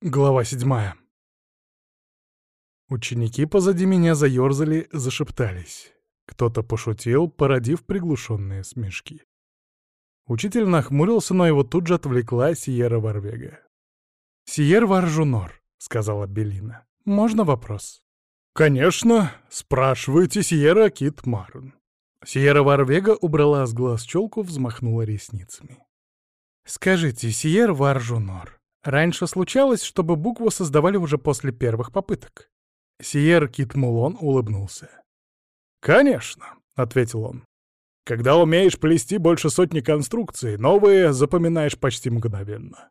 Глава седьмая. Ученики позади меня заёрзали, зашептались. Кто-то пошутил, породив приглушенные смешки. Учитель нахмурился, но его тут же отвлекла Сиера Варвега. «Сиер Варжунор», — сказала Белина. «Можно вопрос?» «Конечно. Спрашивайте, Сиера Кит Марн». Сиера Варвега убрала с глаз челку, взмахнула ресницами. «Скажите, Сиер Варжунор, Раньше случалось, чтобы букву создавали уже после первых попыток. Сиер Кит Мулон улыбнулся. «Конечно», — ответил он. «Когда умеешь плести больше сотни конструкций, новые запоминаешь почти мгновенно.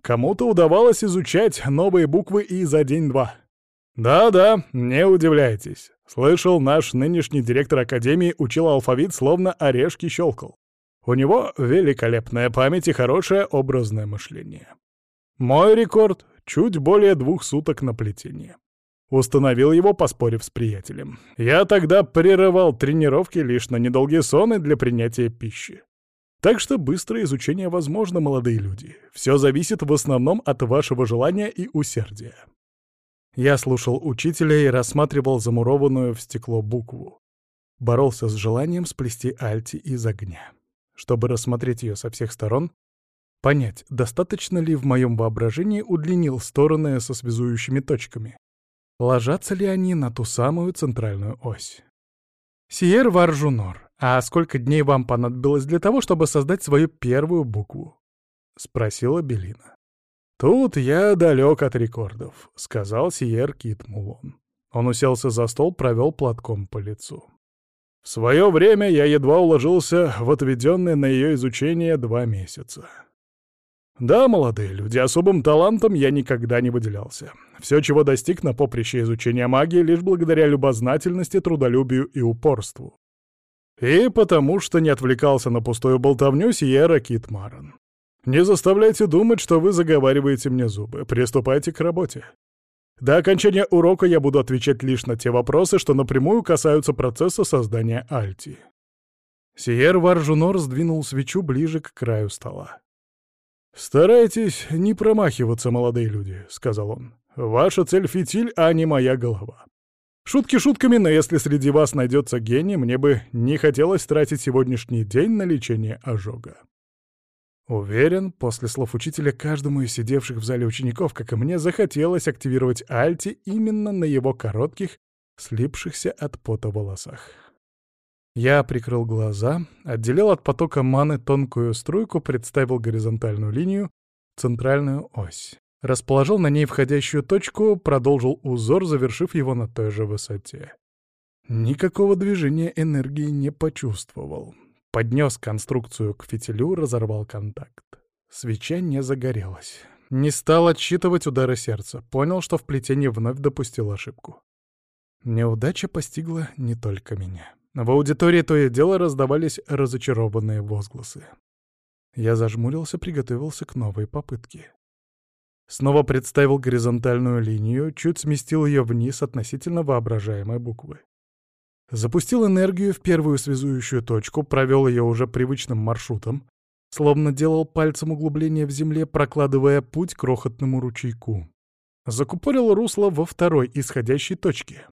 Кому-то удавалось изучать новые буквы и за день-два. Да-да, не удивляйтесь. Слышал, наш нынешний директор Академии учил алфавит, словно орешки щелкал. У него великолепная память и хорошее образное мышление. Мой рекорд — чуть более двух суток на плетение. Установил его, поспорив с приятелем. Я тогда прерывал тренировки лишь на недолгие соны для принятия пищи. Так что быстрое изучение возможно, молодые люди. Все зависит в основном от вашего желания и усердия. Я слушал учителя и рассматривал замурованную в стекло букву. Боролся с желанием сплести альти из огня. Чтобы рассмотреть ее со всех сторон, Понять, достаточно ли в моем воображении удлинил стороны со связующими точками. Ложатся ли они на ту самую центральную ось? Сиер Варжунор, а сколько дней вам понадобилось для того, чтобы создать свою первую букву? Спросила Белина. Тут я далек от рекордов, сказал Сиер Кит. Он уселся за стол, провел платком по лицу. В свое время я едва уложился в отведенные на ее изучение два месяца. Да, молодые люди, особым талантом я никогда не выделялся. Все, чего достиг на поприще изучения магии, лишь благодаря любознательности, трудолюбию и упорству. И потому что не отвлекался на пустую болтовню Сиера Китмаран. Не заставляйте думать, что вы заговариваете мне зубы. Приступайте к работе. До окончания урока я буду отвечать лишь на те вопросы, что напрямую касаются процесса создания Альти. Сиер Варжунор сдвинул свечу ближе к краю стола. «Старайтесь не промахиваться, молодые люди», — сказал он. «Ваша цель — фитиль, а не моя голова. Шутки шутками, но если среди вас найдется гений, мне бы не хотелось тратить сегодняшний день на лечение ожога». Уверен, после слов учителя каждому из сидевших в зале учеников, как и мне, захотелось активировать Альти именно на его коротких, слипшихся от пота волосах. Я прикрыл глаза, отделил от потока маны тонкую струйку, представил горизонтальную линию, центральную ось. Расположил на ней входящую точку, продолжил узор, завершив его на той же высоте. Никакого движения энергии не почувствовал. Поднес конструкцию к фитилю, разорвал контакт. Свеча не загорелась. Не стал отсчитывать удары сердца. Понял, что в плетении вновь допустил ошибку. Неудача постигла не только меня. В аудитории то и дело раздавались разочарованные возгласы. Я зажмурился, приготовился к новой попытке. Снова представил горизонтальную линию, чуть сместил ее вниз относительно воображаемой буквы. Запустил энергию в первую связующую точку, провел ее уже привычным маршрутом, словно делал пальцем углубление в земле, прокладывая путь крохотному ручейку. Закупорил русло во второй исходящей точке.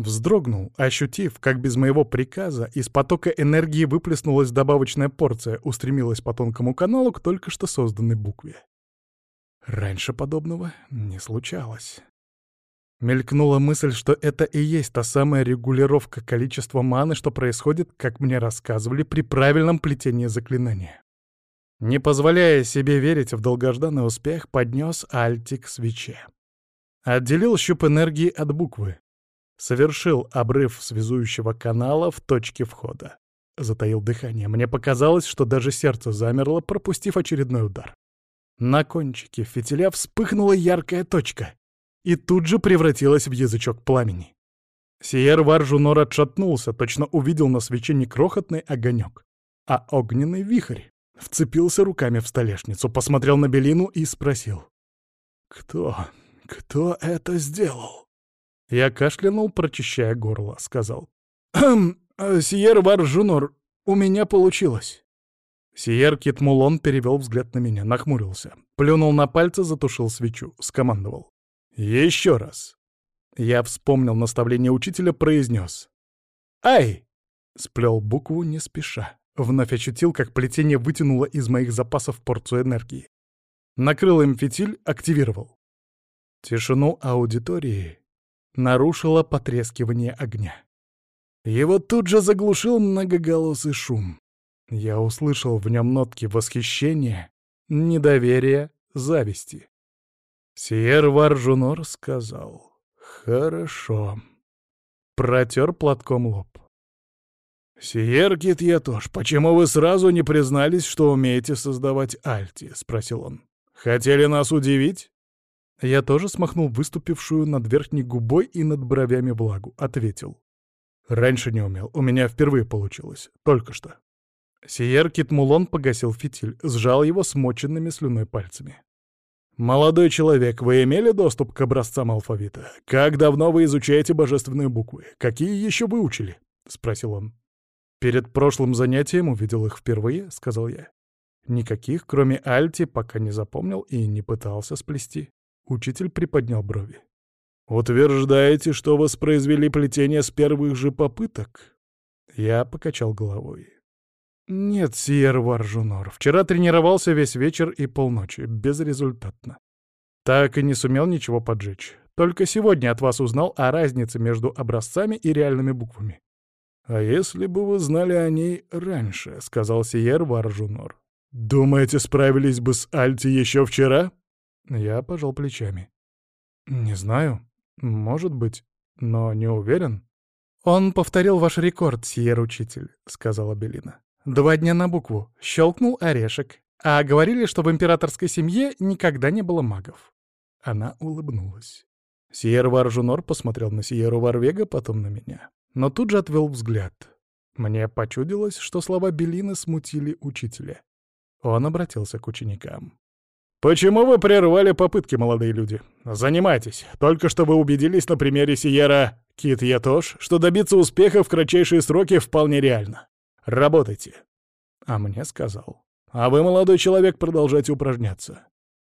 Вздрогнул, ощутив, как без моего приказа из потока энергии выплеснулась добавочная порция, устремилась по тонкому каналу к только что созданной букве. Раньше подобного не случалось. Мелькнула мысль, что это и есть та самая регулировка количества маны, что происходит, как мне рассказывали, при правильном плетении заклинания. Не позволяя себе верить в долгожданный успех, поднес альтик свече. Отделил щуп энергии от буквы, Совершил обрыв связующего канала в точке входа. Затаил дыхание. Мне показалось, что даже сердце замерло, пропустив очередной удар. На кончике фитиля вспыхнула яркая точка и тут же превратилась в язычок пламени. Сиер Варжунор отшатнулся, точно увидел на свече не крохотный огонек, а огненный вихрь. Вцепился руками в столешницу, посмотрел на Белину и спросил. «Кто? Кто это сделал?» Я кашлянул, прочищая горло, сказал. «Хм, «Сиер Варжунор, у меня получилось». Сиер Китмулон перевел взгляд на меня, нахмурился. Плюнул на пальцы, затушил свечу, скомандовал. «Еще раз!» Я вспомнил наставление учителя, произнес. «Ай!» Сплел букву не спеша. Вновь ощутил, как плетение вытянуло из моих запасов порцию энергии. Накрыл им фитиль, активировал. Тишину аудитории нарушило потрескивание огня. Его тут же заглушил многоголосый шум. Я услышал в нем нотки восхищения, недоверия, зависти. Сиер Варжунор сказал «Хорошо». Протер платком лоб. «Сиер Китьятош, почему вы сразу не признались, что умеете создавать альти?» — спросил он. «Хотели нас удивить?» Я тоже смахнул выступившую над верхней губой и над бровями влагу. Ответил. «Раньше не умел. У меня впервые получилось. Только что». Сиер Китмулон погасил фитиль, сжал его смоченными слюной пальцами. «Молодой человек, вы имели доступ к образцам алфавита? Как давно вы изучаете божественные буквы? Какие еще выучили?» — спросил он. «Перед прошлым занятием увидел их впервые», — сказал я. Никаких, кроме Альти, пока не запомнил и не пытался сплести. Учитель приподнял брови. «Утверждаете, что воспроизвели плетение с первых же попыток?» Я покачал головой. «Нет, Сиер Варжунор, вчера тренировался весь вечер и полночи, безрезультатно. Так и не сумел ничего поджечь. Только сегодня от вас узнал о разнице между образцами и реальными буквами. «А если бы вы знали о ней раньше», — сказал Сиер Варжунор. «Думаете, справились бы с Альти еще вчера?» Я пожал плечами. «Не знаю. Может быть, но не уверен». «Он повторил ваш рекорд, Сиер Учитель», — сказала Белина. «Два дня на букву. Щелкнул орешек. А говорили, что в императорской семье никогда не было магов». Она улыбнулась. Сиер Варжунор посмотрел на Сиеру Варвега, потом на меня но тут же отвел взгляд. Мне почудилось, что слова Белины смутили учителя. Он обратился к ученикам. «Почему вы прервали попытки, молодые люди? Занимайтесь. Только что вы убедились на примере Сиера Кит Ятош, что добиться успеха в кратчайшие сроки вполне реально. Работайте». А мне сказал. «А вы, молодой человек, продолжайте упражняться.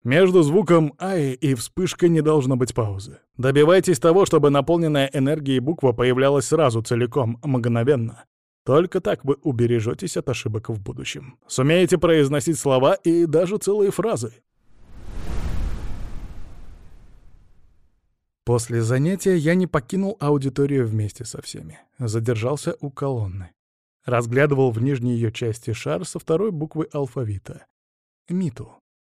Между звуком «ай» и вспышкой не должно быть паузы. Добивайтесь того, чтобы наполненная энергией буква появлялась сразу, целиком, мгновенно. Только так вы убережетесь от ошибок в будущем. Сумеете произносить слова и даже целые фразы. После занятия я не покинул аудиторию вместе со всеми. Задержался у колонны. Разглядывал в нижней ее части шар со второй буквы алфавита. Миту.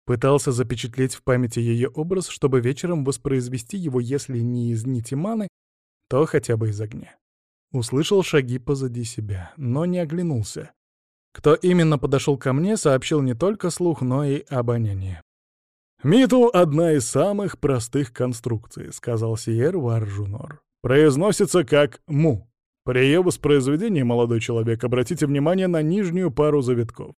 Пытался запечатлеть в памяти ее образ, чтобы вечером воспроизвести его, если не из нити маны, то хотя бы из огня. Услышал шаги позади себя, но не оглянулся. Кто именно подошел ко мне, сообщил не только слух, но и обоняние. «Миту — одна из самых простых конструкций», — сказал Сиер Варжунор. «Произносится как «му». При воспроизведении, молодой человек, обратите внимание на нижнюю пару завитков.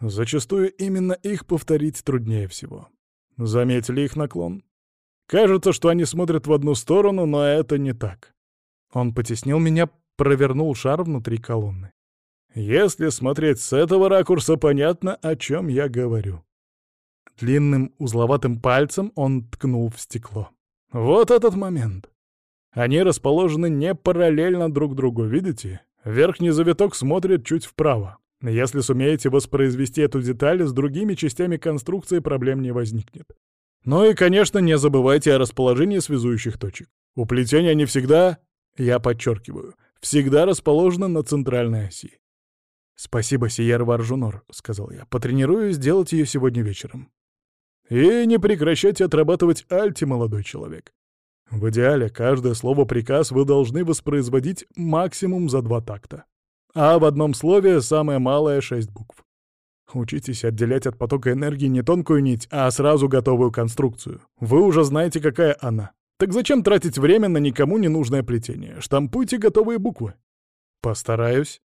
Зачастую именно их повторить труднее всего. Заметили их наклон? Кажется, что они смотрят в одну сторону, но это не так. Он потеснил меня, провернул шар внутри колонны. Если смотреть с этого ракурса, понятно, о чем я говорю. Длинным узловатым пальцем он ткнул в стекло. Вот этот момент. Они расположены не параллельно друг другу, видите? Верхний завиток смотрит чуть вправо. Если сумеете воспроизвести эту деталь, с другими частями конструкции проблем не возникнет. Ну и, конечно, не забывайте о расположении связующих точек. У плетения они всегда, я подчеркиваю, всегда расположены на центральной оси. «Спасибо, Сиер Варжунор», — сказал я. «Потренируюсь сделать ее сегодня вечером». «И не прекращайте отрабатывать альти, молодой человек. В идеале каждое слово-приказ вы должны воспроизводить максимум за два такта. А в одном слове самое малое — шесть букв. Учитесь отделять от потока энергии не тонкую нить, а сразу готовую конструкцию. Вы уже знаете, какая она. Так зачем тратить время на никому не нужное плетение? Штампуйте готовые буквы. Постараюсь.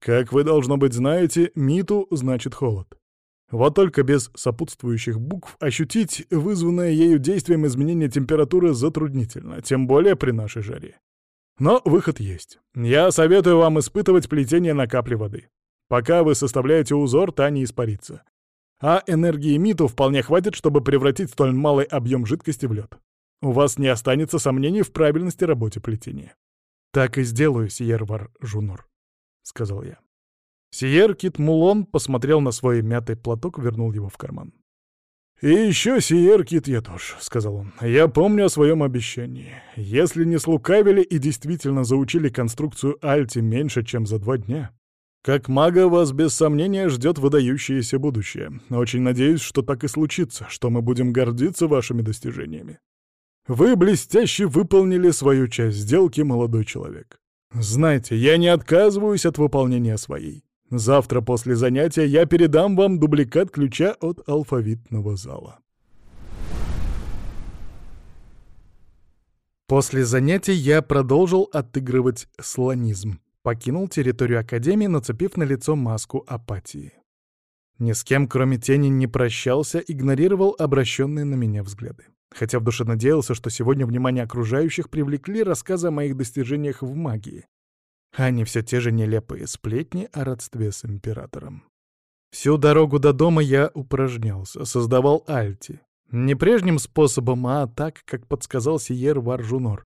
Как вы, должно быть, знаете, миту значит холод. Вот только без сопутствующих букв ощутить вызванное ею действием изменения температуры затруднительно, тем более при нашей жаре. Но выход есть. Я советую вам испытывать плетение на капле воды. Пока вы составляете узор, та не испарится. А энергии Миту вполне хватит, чтобы превратить столь малый объем жидкости в лед. У вас не останется сомнений в правильности работы плетения. «Так и сделаю, Сиер Вар Жунор», — сказал я. Сиер Кит Мулон посмотрел на свой мятый платок, вернул его в карман. «И еще, Сиер Кит Ятош», — сказал он, — «я помню о своем обещании. Если не слукавили и действительно заучили конструкцию Альти меньше, чем за два дня, как мага вас без сомнения ждет выдающееся будущее. Очень надеюсь, что так и случится, что мы будем гордиться вашими достижениями. Вы блестяще выполнили свою часть сделки, молодой человек. Знайте, я не отказываюсь от выполнения своей. Завтра после занятия я передам вам дубликат ключа от алфавитного зала. После занятий я продолжил отыгрывать слонизм. Покинул территорию Академии, нацепив на лицо маску апатии. Ни с кем, кроме тени, не прощался, игнорировал обращенные на меня взгляды. Хотя в душе надеялся, что сегодня внимание окружающих привлекли рассказы о моих достижениях в магии, а не все те же нелепые сплетни о родстве с императором. Всю дорогу до дома я упражнялся, создавал альти. Не прежним способом, а так, как подсказал Сиер Варжунор.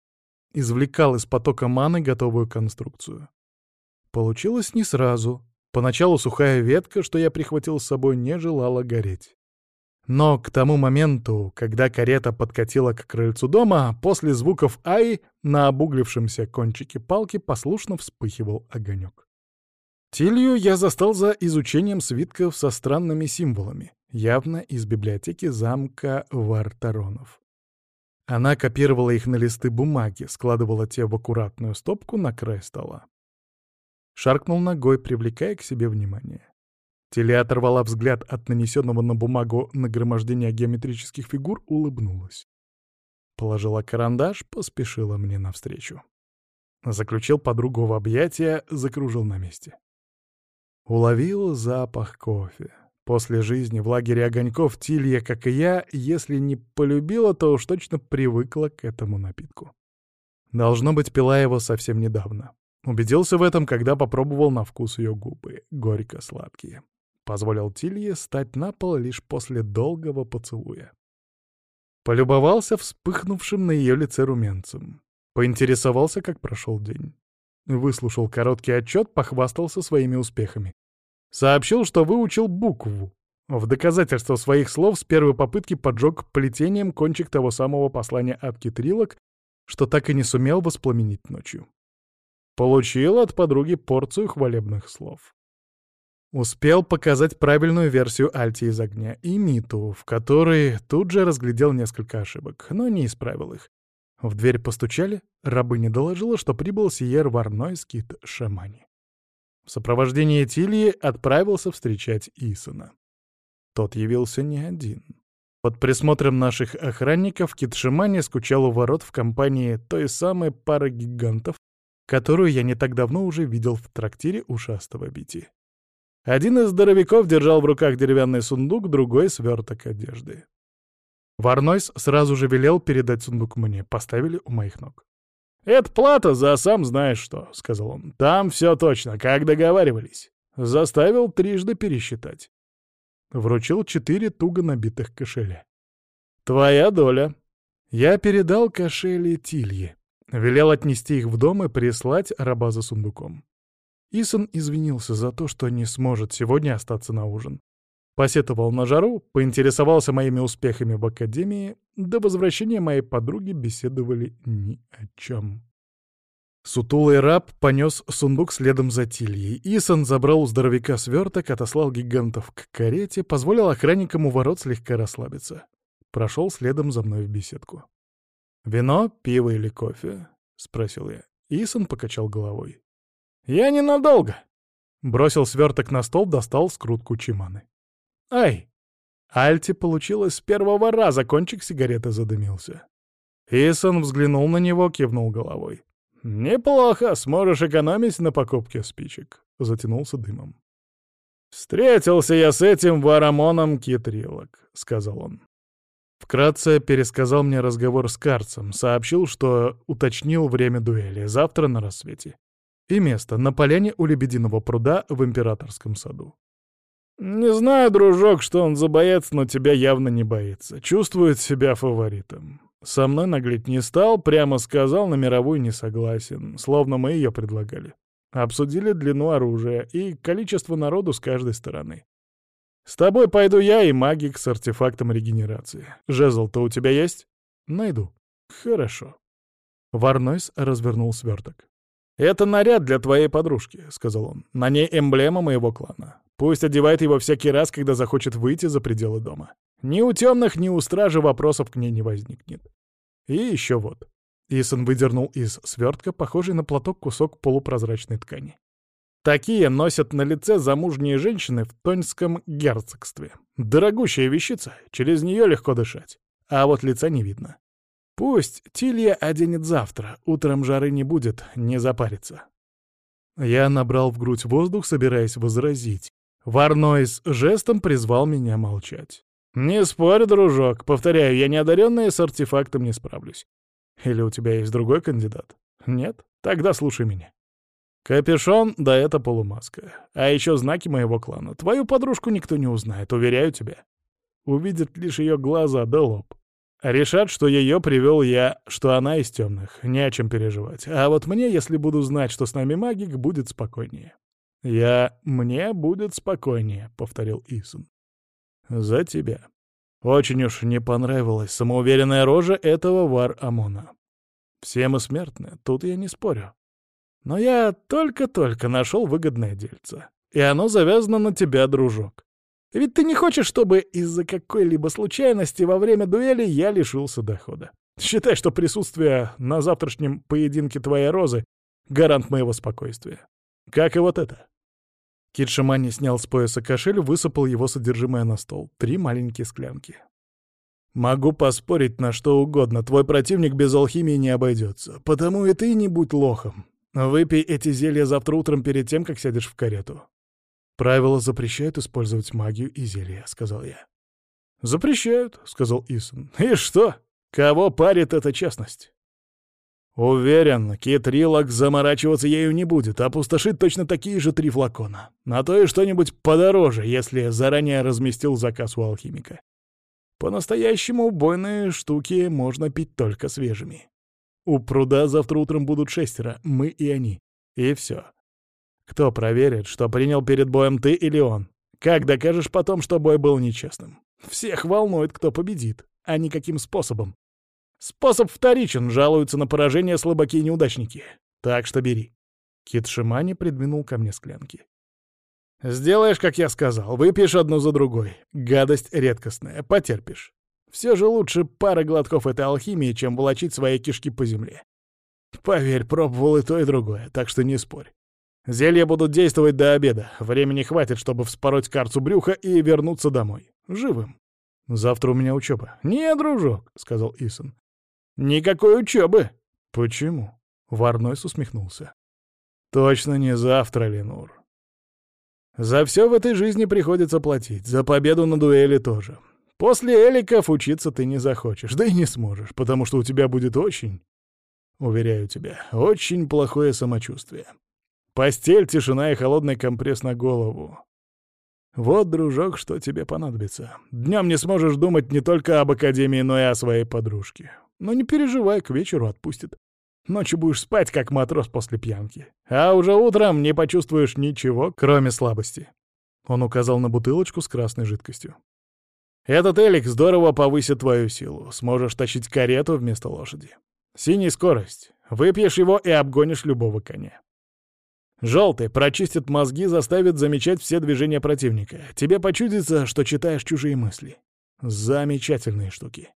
Извлекал из потока маны готовую конструкцию. Получилось не сразу. Поначалу сухая ветка, что я прихватил с собой, не желала гореть. Но к тому моменту, когда карета подкатила к крыльцу дома, после звуков «Ай» на обуглившемся кончике палки послушно вспыхивал огонек. Тилью я застал за изучением свитков со странными символами, явно из библиотеки замка Вартаронов. Она копировала их на листы бумаги, складывала те в аккуратную стопку на край стола. Шаркнул ногой, привлекая к себе внимание. Теле оторвала взгляд от нанесенного на бумагу нагромождения геометрических фигур, улыбнулась. Положила карандаш, поспешила мне навстречу. Заключил подругу в объятия, закружил на месте. Уловил запах кофе. После жизни в лагере огоньков Тилья, как и я, если не полюбила, то уж точно привыкла к этому напитку. Должно быть, пила его совсем недавно. Убедился в этом, когда попробовал на вкус ее губы, горько-сладкие. Позволил Тилье стать на пол лишь после долгого поцелуя. Полюбовался вспыхнувшим на ее лице румянцем. Поинтересовался, как прошел день. Выслушал короткий отчет, похвастался своими успехами. Сообщил, что выучил букву. В доказательство своих слов с первой попытки поджег плетением кончик того самого послания от китрилок, что так и не сумел воспламенить ночью. Получил от подруги порцию хвалебных слов. Успел показать правильную версию Альти из огня и Миту, в которой тут же разглядел несколько ошибок, но не исправил их. В дверь постучали, рабыня доложила, что прибыл Сиер Варной скит Шамани. В сопровождении Тильи отправился встречать Исона. Тот явился не один. Под присмотром наших охранников Кит Шамани скучал у ворот в компании той самой пары гигантов, которую я не так давно уже видел в трактире ушастого Бити. Один из здоровяков держал в руках деревянный сундук, другой — сверток одежды. Варнойс сразу же велел передать сундук мне, поставили у моих ног. «Это плата за сам знаешь что», — сказал он. «Там все точно, как договаривались». Заставил трижды пересчитать. Вручил четыре туго набитых кошеля. «Твоя доля». Я передал кошели Тилье. Велел отнести их в дом и прислать раба за сундуком. Исон извинился за то, что не сможет сегодня остаться на ужин. Посетовал на жару, поинтересовался моими успехами в академии, до возвращения моей подруги беседовали ни о чем. Сутулый раб понес сундук следом за Тильей. Исон забрал у здоровяка сверток, отослал гигантов к карете, позволил охранникам у ворот слегка расслабиться. Прошел следом за мной в беседку. «Вино, пиво или кофе?» — спросил я. Исон покачал головой. «Я ненадолго!» Бросил сверток на стол, достал скрутку чиманы. «Ай!» Альти получилось с первого раза, кончик сигареты задымился. Исон взглянул на него, кивнул головой. «Неплохо, сможешь экономить на покупке спичек», — затянулся дымом. «Встретился я с этим варамоном китрилок», — сказал он. Вкратце пересказал мне разговор с Карцем, сообщил, что уточнил время дуэли, завтра на рассвете. И место на поляне у Лебединого пруда в Императорском саду. «Не знаю, дружок, что он за боец, но тебя явно не боится. Чувствует себя фаворитом. Со мной наглеть не стал, прямо сказал, на мировую не согласен, словно мы ее предлагали. Обсудили длину оружия и количество народу с каждой стороны. С тобой пойду я и магик с артефактом регенерации. Жезл-то у тебя есть? Найду. Хорошо. Варнойс развернул сверток. «Это наряд для твоей подружки», — сказал он. «На ней эмблема моего клана. Пусть одевает его всякий раз, когда захочет выйти за пределы дома. Ни у темных, ни у стражи вопросов к ней не возникнет. И еще вот. Исон выдернул из свертка похожий на платок кусок полупрозрачной ткани. Такие носят на лице замужние женщины в Тоньском герцогстве. Дорогущая вещица, через нее легко дышать. А вот лица не видно. Пусть Тилья оденет завтра, утром жары не будет, не запарится. Я набрал в грудь воздух, собираясь возразить. Варнойс жестом призвал меня молчать. «Не спорь, дружок. Повторяю, я неодаренный с артефактом не справлюсь. Или у тебя есть другой кандидат? Нет? Тогда слушай меня. Капюшон, да это полумаска. А еще знаки моего клана. Твою подружку никто не узнает, уверяю тебя. Увидят лишь ее глаза да лоб. Решат, что ее привел я, что она из темных. Не о чем переживать. А вот мне, если буду знать, что с нами магик, будет спокойнее. «Я... мне будет спокойнее», — повторил Исон. «За тебя». Очень уж не понравилась самоуверенная рожа этого вар-амона. Все мы смертны, тут я не спорю. Но я только-только нашел выгодное дельце. И оно завязано на тебя, дружок. Ведь ты не хочешь, чтобы из-за какой-либо случайности во время дуэли я лишился дохода. Считай, что присутствие на завтрашнем поединке твоей розы — гарант моего спокойствия. Как и вот это. Кит Шамани снял с пояса кошель, высыпал его содержимое на стол. Три маленькие склянки. «Могу поспорить на что угодно, твой противник без алхимии не обойдется. Потому и ты не будь лохом. Выпей эти зелья завтра утром перед тем, как сядешь в карету». «Правила запрещают использовать магию и зелья», — сказал я. «Запрещают», — сказал Исон. «И что? Кого парит эта честность?» Уверен, Кит Рилок заморачиваться ею не будет, опустошит точно такие же три флакона. На то и что-нибудь подороже, если заранее разместил заказ у алхимика. По-настоящему убойные штуки можно пить только свежими. У пруда завтра утром будут шестеро, мы и они. И все. Кто проверит, что принял перед боем ты или он? Как докажешь потом, что бой был нечестным? Всех волнует, кто победит, а не каким способом. Способ вторичен, жалуются на поражение слабаки и неудачники. Так что бери. Кит Шимани придвинул ко мне склянки. «Сделаешь, как я сказал, выпьешь одну за другой. Гадость редкостная, потерпишь. Все же лучше пара глотков этой алхимии, чем волочить свои кишки по земле. Поверь, пробовал и то, и другое, так что не спорь. Зелья будут действовать до обеда. Времени хватит, чтобы вспороть карцу брюха и вернуться домой. Живым. Завтра у меня учеба. «Не, дружок», — сказал Исон. «Никакой учебы!» «Почему?» — Варнойс усмехнулся. «Точно не завтра, Ленур. За все в этой жизни приходится платить, за победу на дуэли тоже. После эликов учиться ты не захочешь, да и не сможешь, потому что у тебя будет очень, уверяю тебя, очень плохое самочувствие. Постель, тишина и холодный компресс на голову. Вот, дружок, что тебе понадобится. Днем не сможешь думать не только об Академии, но и о своей подружке. Но не переживай, к вечеру отпустит. Ночью будешь спать, как матрос после пьянки. А уже утром не почувствуешь ничего, кроме слабости. Он указал на бутылочку с красной жидкостью. Этот элик здорово повысит твою силу. Сможешь тащить карету вместо лошади. Синий скорость. Выпьешь его и обгонишь любого коня. Желтый прочистит мозги, заставит замечать все движения противника. Тебе почудится, что читаешь чужие мысли. Замечательные штуки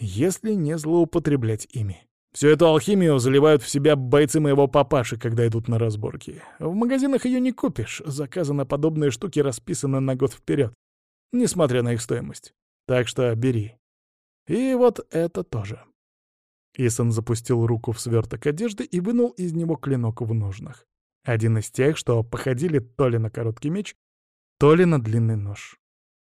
если не злоупотреблять ими. Всю эту алхимию заливают в себя бойцы моего папаши, когда идут на разборки. В магазинах ее не купишь, заказы на подобные штуки расписаны на год вперед, несмотря на их стоимость. Так что бери. И вот это тоже. Исон запустил руку в сверток одежды и вынул из него клинок в ножнах. Один из тех, что походили то ли на короткий меч, то ли на длинный нож.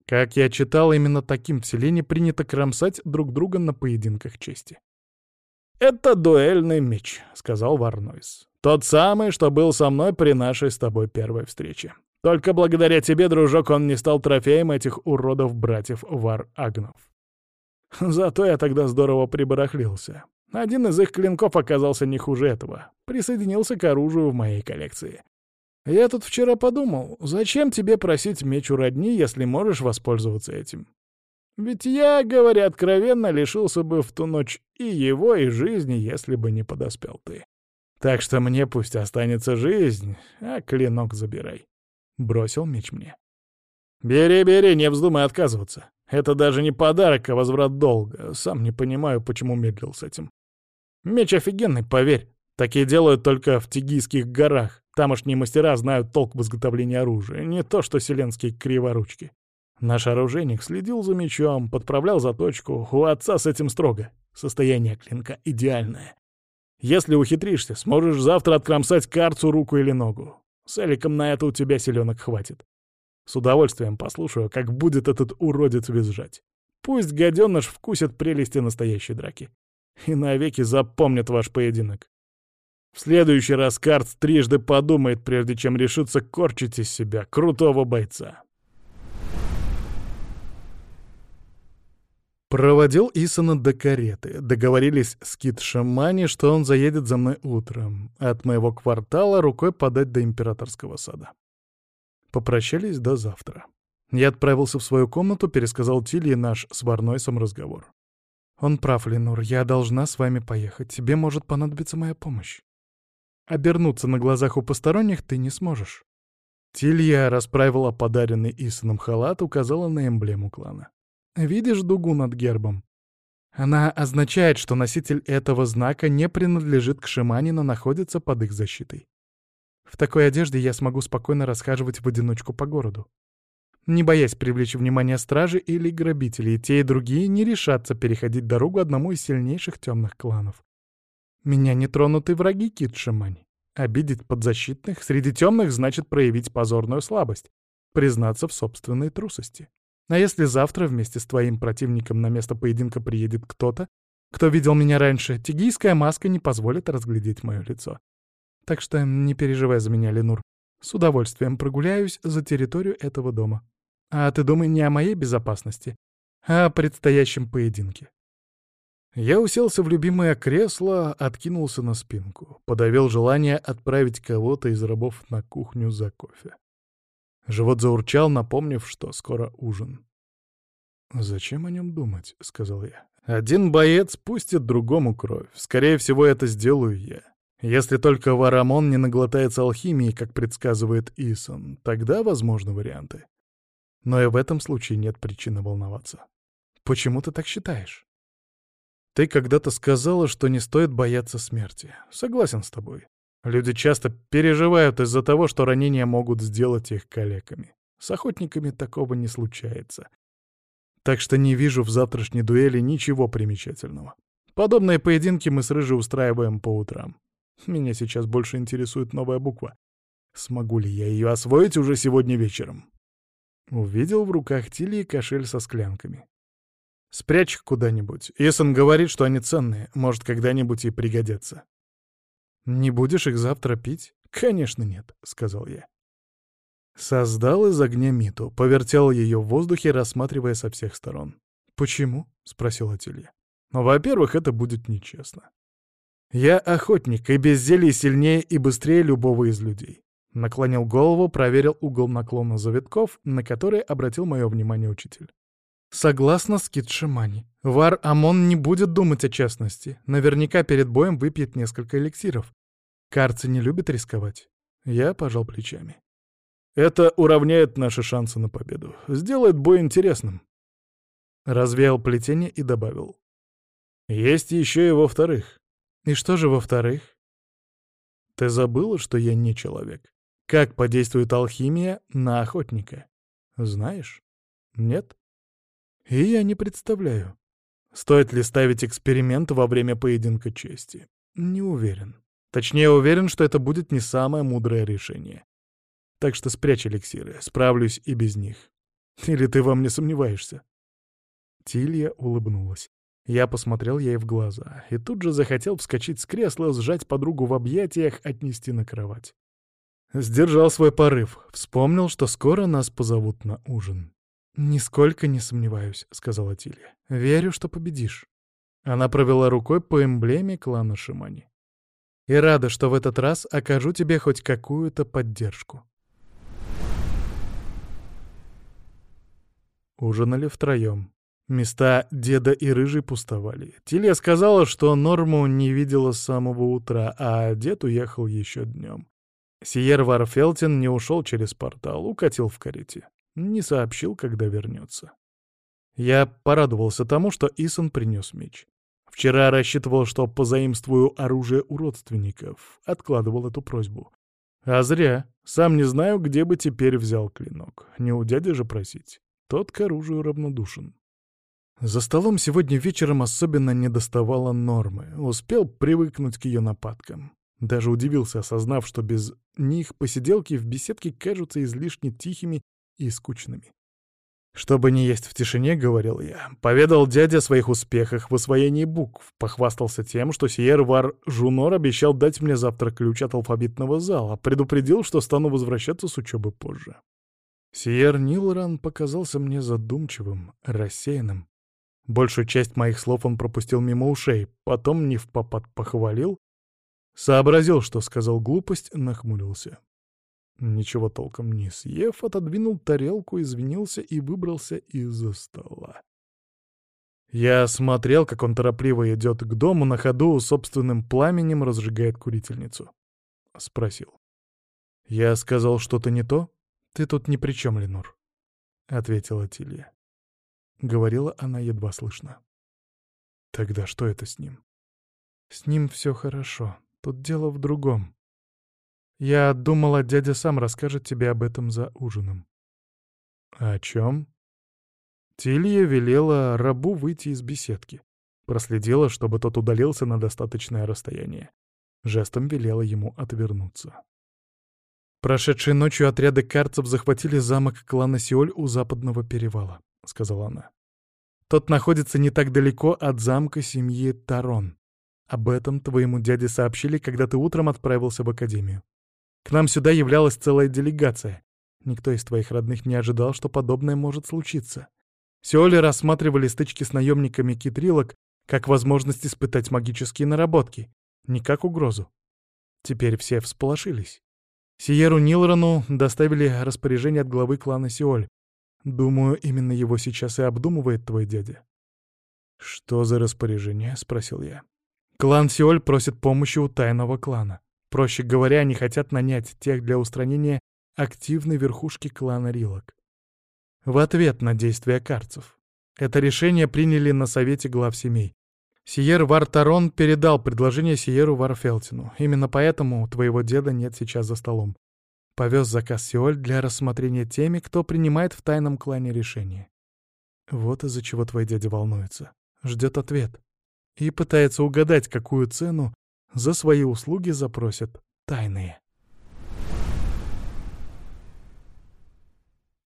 Как я читал, именно таким в селении принято кромсать друг друга на поединках чести. «Это дуэльный меч», — сказал Варнойс. Тот самый, что был со мной при нашей с тобой первой встрече. Только благодаря тебе, дружок, он не стал трофеем этих уродов-братьев Вар-Агнов. Зато я тогда здорово прибарахлился. Один из их клинков оказался не хуже этого. Присоединился к оружию в моей коллекции. Я тут вчера подумал, зачем тебе просить меч у родни, если можешь воспользоваться этим? Ведь я, говоря откровенно, лишился бы в ту ночь и его, и жизни, если бы не подоспел ты. Так что мне пусть останется жизнь, а клинок забирай. Бросил меч мне. Бери, бери, не вздумай отказываться. Это даже не подарок, а возврат долга. Сам не понимаю, почему медлил с этим. Меч офигенный, поверь. Такие делают только в Тигийских горах. Тамошние мастера знают толк в изготовлении оружия, не то что селенские криворучки. Наш оружейник следил за мечом, подправлял заточку. У отца с этим строго. Состояние клинка идеальное. Если ухитришься, сможешь завтра откромсать карцу руку или ногу. С Эликом на это у тебя селенок хватит. С удовольствием послушаю, как будет этот уродец визжать. Пусть гаденыш вкусит прелести настоящей драки. И навеки запомнит ваш поединок. В следующий раз Карт трижды подумает, прежде чем решиться корчить из себя крутого бойца. Проводил Исона до кареты. Договорились с Кит Шамани, что он заедет за мной утром. От моего квартала рукой подать до императорского сада. Попрощались до завтра. Я отправился в свою комнату, пересказал Тилье наш с Варнойсом разговор. «Он прав, Ленур, я должна с вами поехать. Тебе может понадобиться моя помощь. Обернуться на глазах у посторонних ты не сможешь». Тилья расправила подаренный Исоном халат, указала на эмблему клана. Видишь дугу над гербом? Она означает, что носитель этого знака не принадлежит к Шимане, но находится под их защитой. В такой одежде я смогу спокойно расхаживать в одиночку по городу. Не боясь привлечь внимание стражи или грабителей, те и другие не решатся переходить дорогу одному из сильнейших темных кланов. Меня не тронуты враги Кит Шимани. Обидеть подзащитных среди темных значит проявить позорную слабость, признаться в собственной трусости. А если завтра вместе с твоим противником на место поединка приедет кто-то, кто видел меня раньше, тигийская маска не позволит разглядеть мое лицо. Так что не переживай за меня, Ленур. С удовольствием прогуляюсь за территорию этого дома. А ты думай не о моей безопасности, а о предстоящем поединке. Я уселся в любимое кресло, откинулся на спинку, подавил желание отправить кого-то из рабов на кухню за кофе. Живот заурчал, напомнив, что скоро ужин. «Зачем о нем думать?» — сказал я. «Один боец пустит другому кровь. Скорее всего, это сделаю я. Если только Варамон не наглотается алхимии, как предсказывает Исон, тогда возможны варианты. Но и в этом случае нет причины волноваться. Почему ты так считаешь? Ты когда-то сказала, что не стоит бояться смерти. Согласен с тобой. Люди часто переживают из-за того, что ранения могут сделать их калеками. С охотниками такого не случается. Так что не вижу в завтрашней дуэли ничего примечательного. Подобные поединки мы с Рыжей устраиваем по утрам. Меня сейчас больше интересует новая буква. Смогу ли я ее освоить уже сегодня вечером? Увидел в руках Тилии кошель со склянками. Спрячь их куда-нибудь. Исон говорит, что они ценные, может, когда-нибудь и пригодятся. «Не будешь их завтра пить?» «Конечно нет», — сказал я. Создал из огня Миту, повертел ее в воздухе, рассматривая со всех сторон. «Почему?» — спросил Атилья. «Ну, во-первых, это будет нечестно. Я охотник, и без зелий сильнее и быстрее любого из людей». Наклонил голову, проверил угол наклона завитков, на который обратил мое внимание учитель. Согласно Скидшимани, Вар Амон не будет думать о честности. Наверняка перед боем выпьет несколько эликсиров. Карцы не любят рисковать. Я пожал плечами. Это уравняет наши шансы на победу. Сделает бой интересным. Развеял плетение и добавил. Есть еще и во-вторых. И что же во-вторых? Ты забыла, что я не человек? Как подействует алхимия на охотника? Знаешь? Нет? И я не представляю. Стоит ли ставить эксперимент во время поединка чести? Не уверен. Точнее, уверен, что это будет не самое мудрое решение. Так что спрячь эликсиры, справлюсь и без них. Или ты во мне сомневаешься?» Тилья улыбнулась. Я посмотрел ей в глаза и тут же захотел вскочить с кресла, сжать подругу в объятиях, отнести на кровать. Сдержал свой порыв, вспомнил, что скоро нас позовут на ужин. «Нисколько не сомневаюсь», — сказала Тилья. «Верю, что победишь». Она провела рукой по эмблеме клана Шимани. «И рада, что в этот раз окажу тебе хоть какую-то поддержку». Ужинали втроем. Места деда и рыжий пустовали. Тилья сказала, что Норму не видела с самого утра, а дед уехал еще днем. Сиер Варфелтин не ушел через портал, укатил в карете. Не сообщил, когда вернется. Я порадовался тому, что Исон принес меч. Вчера рассчитывал, что позаимствую оружие у родственников. Откладывал эту просьбу. А зря. Сам не знаю, где бы теперь взял клинок. Не у дяди же просить. Тот к оружию равнодушен. За столом сегодня вечером особенно не доставало нормы. Успел привыкнуть к ее нападкам. Даже удивился, осознав, что без них посиделки в беседке кажутся излишне тихими и скучными. «Чтобы не есть в тишине», — говорил я, — поведал дядя о своих успехах в освоении букв, похвастался тем, что Сиер Вар Жунор обещал дать мне завтра ключ от алфавитного зала, предупредил, что стану возвращаться с учебы позже. Сиер Нилран показался мне задумчивым, рассеянным. Большую часть моих слов он пропустил мимо ушей, потом не в попад похвалил, сообразил, что сказал глупость, нахмурился. Ничего толком не съев, отодвинул тарелку, извинился и выбрался из-за стола. Я смотрел, как он торопливо идет к дому, на ходу собственным пламенем разжигает курительницу. Спросил. «Я сказал что-то не то?» «Ты тут ни при чем, Ленур», — ответила Тилья. Говорила она едва слышно. «Тогда что это с ним?» «С ним все хорошо. Тут дело в другом. Я думала, дядя сам расскажет тебе об этом за ужином». «О чем?» Тилья велела рабу выйти из беседки. Проследила, чтобы тот удалился на достаточное расстояние. Жестом велела ему отвернуться. «Прошедшей ночью отряды карцев захватили замок клана Сиоль у западного перевала», — сказала она. «Тот находится не так далеко от замка семьи Тарон. Об этом твоему дяде сообщили, когда ты утром отправился в академию. К нам сюда являлась целая делегация. Никто из твоих родных не ожидал, что подобное может случиться. Сиоли рассматривали стычки с наемниками китрилок как возможность испытать магические наработки, не как угрозу. Теперь все всполошились. Сиеру Нилрону доставили распоряжение от главы клана Сиоль. Думаю, именно его сейчас и обдумывает твой дядя. «Что за распоряжение?» — спросил я. «Клан Сиоль просит помощи у тайного клана. Проще говоря, они хотят нанять тех для устранения активной верхушки клана Рилок. В ответ на действия карцев. Это решение приняли на совете глав семей. Сиер Вартарон передал предложение Сиеру Варфелтину. Именно поэтому твоего деда нет сейчас за столом. Повез заказ Сиоль для рассмотрения теми, кто принимает в тайном клане решение. Вот из-за чего твой дядя волнуется. Ждет ответ. И пытается угадать, какую цену за свои услуги запросят тайные.